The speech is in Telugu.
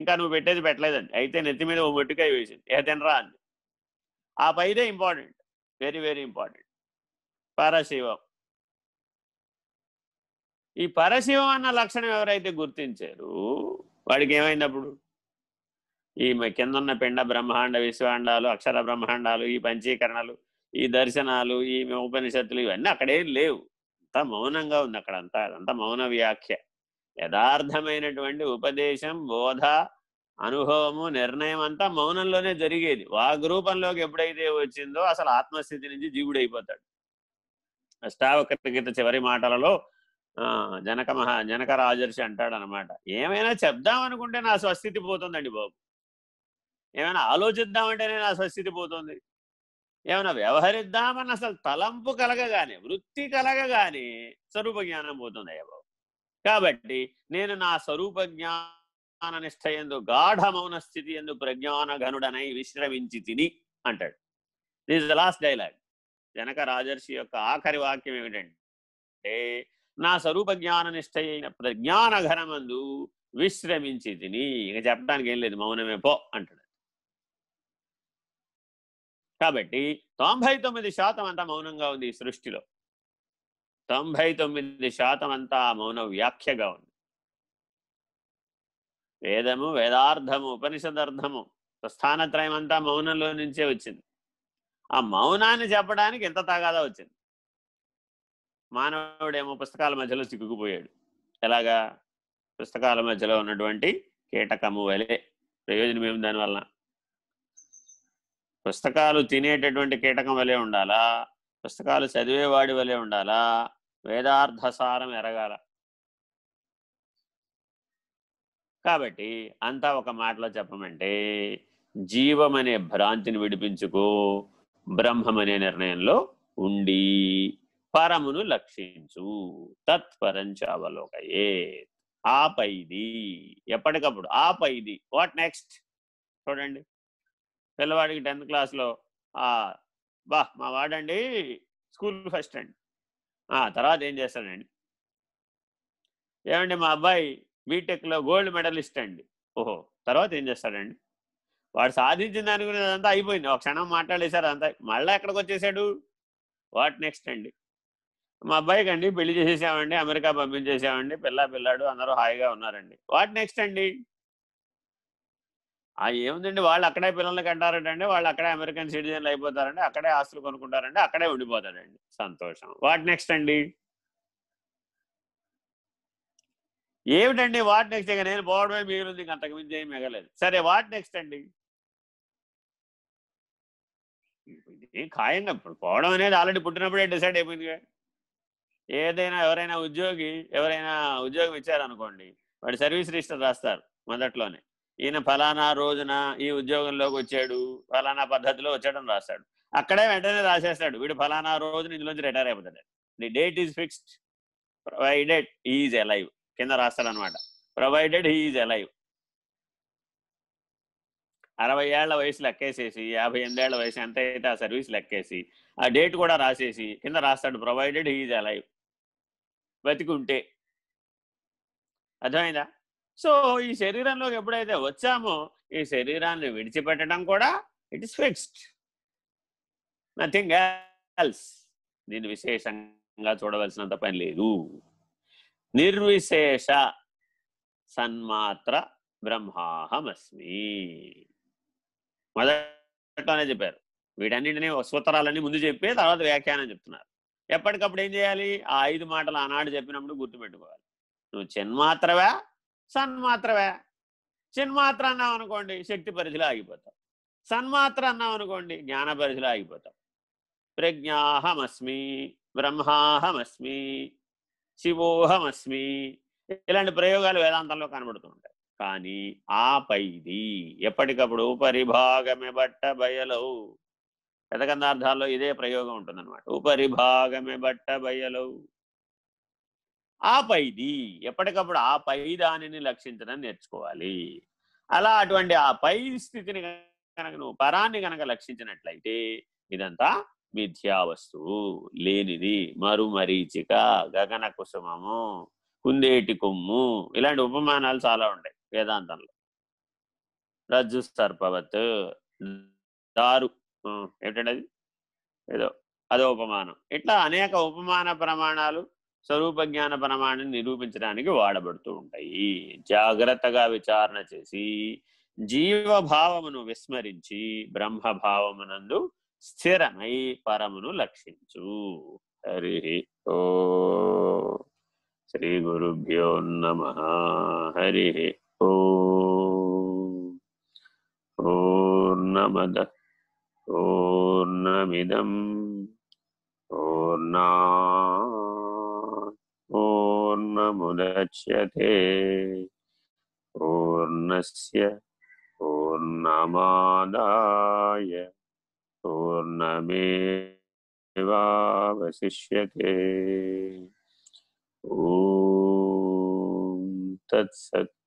ఇంకా నువ్వు పెట్టేది పెట్టలేదండి. అయితే నెత్తి మీద ఓ మొట్టికాయ వేసింది. ఏ తినరా అంది. ఆ పైదే important. Very very important. Parashivam. ఈ పరశివం అన్న లక్షణం ఎవరైతే గుర్తించారు వాడికి ఏమైంది అప్పుడు? ఈ కింద ఉన్న పిండ బ్రహ్మాండ విశ్వాండాలు అక్షర బ్రహ్మాండాలు ఈ పంచీకరణలు ఈ దర్శనాలు ఈ ఉపనిషత్తులు ఇవన్నీ అక్కడేం లేవు. అంతా మౌనంగా ఉంది అక్కడంతా అదంతా మౌన వ్యాఖ్య. యథార్థమైనటువంటి ఉపదేశం బోధ అనుభవము నిర్ణయం అంతా మౌనంలోనే జరిగేది. వాగ్రూపంలోకి ఎప్పుడైతే వచ్చిందో అసలు ఆత్మస్థితి నుంచి జీవుడు అయిపోతాడు అష్టావకృత చివరి మాటలలో జనక మహా జనక రాజర్షి అంటాడనమాట. ఏమైనా చెప్దామనుకుంటే నా స్వస్థితి పోతుందండి బాబు. ఏమైనా ఆలోచిద్దామంటేనే నా స్వస్థితి పోతుంది. ఏమైనా వ్యవహరిద్దామని అసలు తలంపు కలగగానే వృత్తి కలగగానే స్వరూప జ్ఞానం పోతుంది అయ్య బాబు. కాబట్టి నేను నా స్వరూప జ్ఞాన నిష్ట ఎందు గాఢ మౌన స్థితి ఎందు ప్రజ్ఞాన ఘనుడనై విశ్రమించి తిని అంటాడు. This the last dialogue Janaka రాజర్షి యొక్క ఆఖరి వాక్యం ఏమిటంటే నా స్వరూప జ్ఞాన నిష్ట అయిన ప్రజ్ఞాన ఘనమందు విశ్రమించి తిని. ఇక చెప్పడానికి ఏం లేదు మౌనమే పో అంటాడు. కాబట్టి తొంభై తొమ్మిది శాతం అంతా మౌనంగా ఉంది ఈ సృష్టిలో. తొంభై తొమ్మిది శాతం అంతా మౌన వ్యాఖ్యగా ఉంది వేదము వేదార్థము ఉపనిషదర్థము స్థానత్రయం అంతా మౌనంలో నుంచే వచ్చింది. ఆ మౌనాన్ని చెప్పడానికి ఎంత తాగాదా వచ్చింది? మానవుడేమో పుస్తకాల మధ్యలో చిక్కుకుపోయాడు. ఎలాగా? పుస్తకాల మధ్యలో ఉన్నటువంటి కీటకము వలె ప్రయోజనం ఏమి దానివల్ల పుస్తకాలు తినేటటువంటి కీటకం వలె ఉండాలా? పుస్తకాలు చదివేవాడి వలె ఉండాలా? వేదార్థసారం ఎరగాల. కాబట్టి అంతా ఒక మాటలో చెప్పమంటే జీవం అనే భ్రాంతిని విడిపించుకో బ్రహ్మం అనే నిర్ణయంలో ఉండి పరమును లక్షించు. తత్పరంచ అవలోకయే ఆపైది. ఎప్పటికప్పుడు ఆపైది. What next? చూడండి. పిల్లవాడికి టెన్త్ క్లాస్లో బా మా వాడండి స్కూల్ ఫస్ట్ అండి. తర్వాత ఏం చేస్తాడండి ఏమండి మా అబ్బాయి బీటెక్లో గోల్డ్ మెడలిస్ట్ అండి ఓహో! తర్వాత ఏం చేస్తాడండి? వాడు సాధించిన దాని గురించి అదంతా అయిపోయింది. ఒక క్షణం మాట్లాడేశారు అంతా. మళ్ళీ ఎక్కడికి వచ్చేసాడు? వాట్ నెక్స్ట్ అండి? మా అబ్బాయికి అండి పెళ్ళి చేసేసామండి అమెరికా పంపించేసామండి. పిల్ల పిల్లాడు అందరూ హాయిగా ఉన్నారండి. వాట్ నెక్స్ట్ అండి? ఆ ఏముందండి వాళ్ళు అక్కడే పిల్లల్ని కంటారటండి వాళ్ళు అక్కడే అమెరికన్ సిటిజన్లు అయిపోతారండి అక్కడే ఆస్తులు కొనుక్కుంటారండి అక్కడే ఉండిపోతాడండి సంతోషం. వాట్ నెక్స్ట్ అండి? ఏమిటండి వాట్ నెక్స్ట్? ఇక నేను పోవడమే మిగిలింది ఇంక అంతకుమించి ఏం మిగలేదు. సరే వాట్ నెక్స్ట్ అండి? ఏం ఖాయంగా పోవడం అనేది ఆల్రెడీ పుట్టినప్పుడే డిసైడ్ అయిపోయింది ఏదైనా ఎవరైనా ఉద్యోగి ఎవరైనా ఉద్యోగం ఇచ్చారనుకోండి వాడు సర్వీస్ రిజిస్టర్ రాస్తారు మొదట్లోనే. ఈయన ఫలానా రోజున ఈ ఉద్యోగంలోకి వచ్చాడు ఫలానా పద్ధతిలో వచ్చాడని రాస్తాడు. అక్కడే వెంటనే రాసేస్తాడు. వీడు ఫలానా రోజున ఇందులోంచి రిటైర్ అయిపోతాడు. The date is fixed. Provided is alive. కింద రాస్తాడు అనమాట ప్రొవైడెడ్ హీఈజ్ ఎలైవ్. అరవై ఏళ్ళ వయసు లెక్కేసేసి యాభై ఎనిమిదేళ్ళ వయసు ఎంత అయితే ఆ సర్వీస్ లెక్కేసి ఆ డేట్ కూడా రాసేసి కింద రాస్తాడు ప్రొవైడెడ్ హీఈజ్ అలైవ్ బతికుంటే. అర్థమైందా? సో ఈ శరీరంలోకి ఎప్పుడైతే వచ్చామో ఈ శరీరాన్ని విడిచిపెట్టడం కూడా it is fixed nothing else దీన్ని విశేషంగా చూడవలసినంత పని లేదు. నిర్విశేష సన్మాత్ర బ్రహ్మాహమస్మి. మొదట్లోనే చెప్పారు. వీటన్నింటినీ సూత్రాలన్నీ ముందు చెప్పి తర్వాత వ్యాఖ్యానం చెప్తున్నారు. ఎప్పటికప్పుడు ఏం చేయాలి? ఆ ఐదు మాటలు ఆనాడు చెప్పినప్పుడు గుర్తుపెట్టుకోవాలి. నువ్వు చెన్మాత్రవా? సన్మాత్రవే చిన్మాత్ర అన్నాం అనుకోండి శక్తి పరిధిలో ఆగిపోతావు సన్మాత్ర అన్నాం అనుకోండి జ్ఞాన పరిధిలో ఆగిపోతాం. ప్రజ్ఞాహమస్మి బ్రహ్మాహమస్మి శివోహమస్మి ఇలాంటి ప్రయోగాలు వేదాంతంలో కనబడుతూ ఉంటాయి. కానీ ఆ పైది ఎప్పటికప్పుడు ఉపరిభాగమే బట్ట బయలవు. పెదకందార్థాల్లో ఇదే ప్రయోగం ఉంటుందన్నమాట. ఉపరిభాగమే బట్ట బయలవు. ఆ పైది ఎప్పటికప్పుడు ఆ పై దానిని లక్షించడం నేర్చుకోవాలి. అలా అటువంటి ఆ పై స్థితిని కనుక నువ్వు పరాన్ని కనుక లక్షించినట్లయితే ఇదంతా మిథ్యా వస్తువు లేనిది మరుమరీచిక గగన కుసుమము కుందేటి కొమ్ము ఇలాంటి ఉపమానాలు చాలా ఉంటాయి వేదాంతంలో. రజ్జు సర్పవత్ దారు ఆ, ఏమిటండి అది ఏదో అదో ఉపమానం. ఇట్లా అనేక ఉపమాన ప్రమాణాలు స్వరూప జ్ఞాన ప్రమాణాన్ని నిరూపించడానికి వాడబడుతూ ఉంటాయి. జాగ్రత్తగా విచారణ చేసి జీవభావమును విస్మరించి బ్రహ్మభావమునందు స్థిరమై పరమును లక్షించు. హరి ఓ. శ్రీ గురుభ్యో నమ. హరి ఓర్ణమద ఓర్ణమిదం ఓర్ణా मुदच्यते पूर्णस्य पूर्णमादाय पूर्णमेवावशिष्यते। ॐ तत्सत्।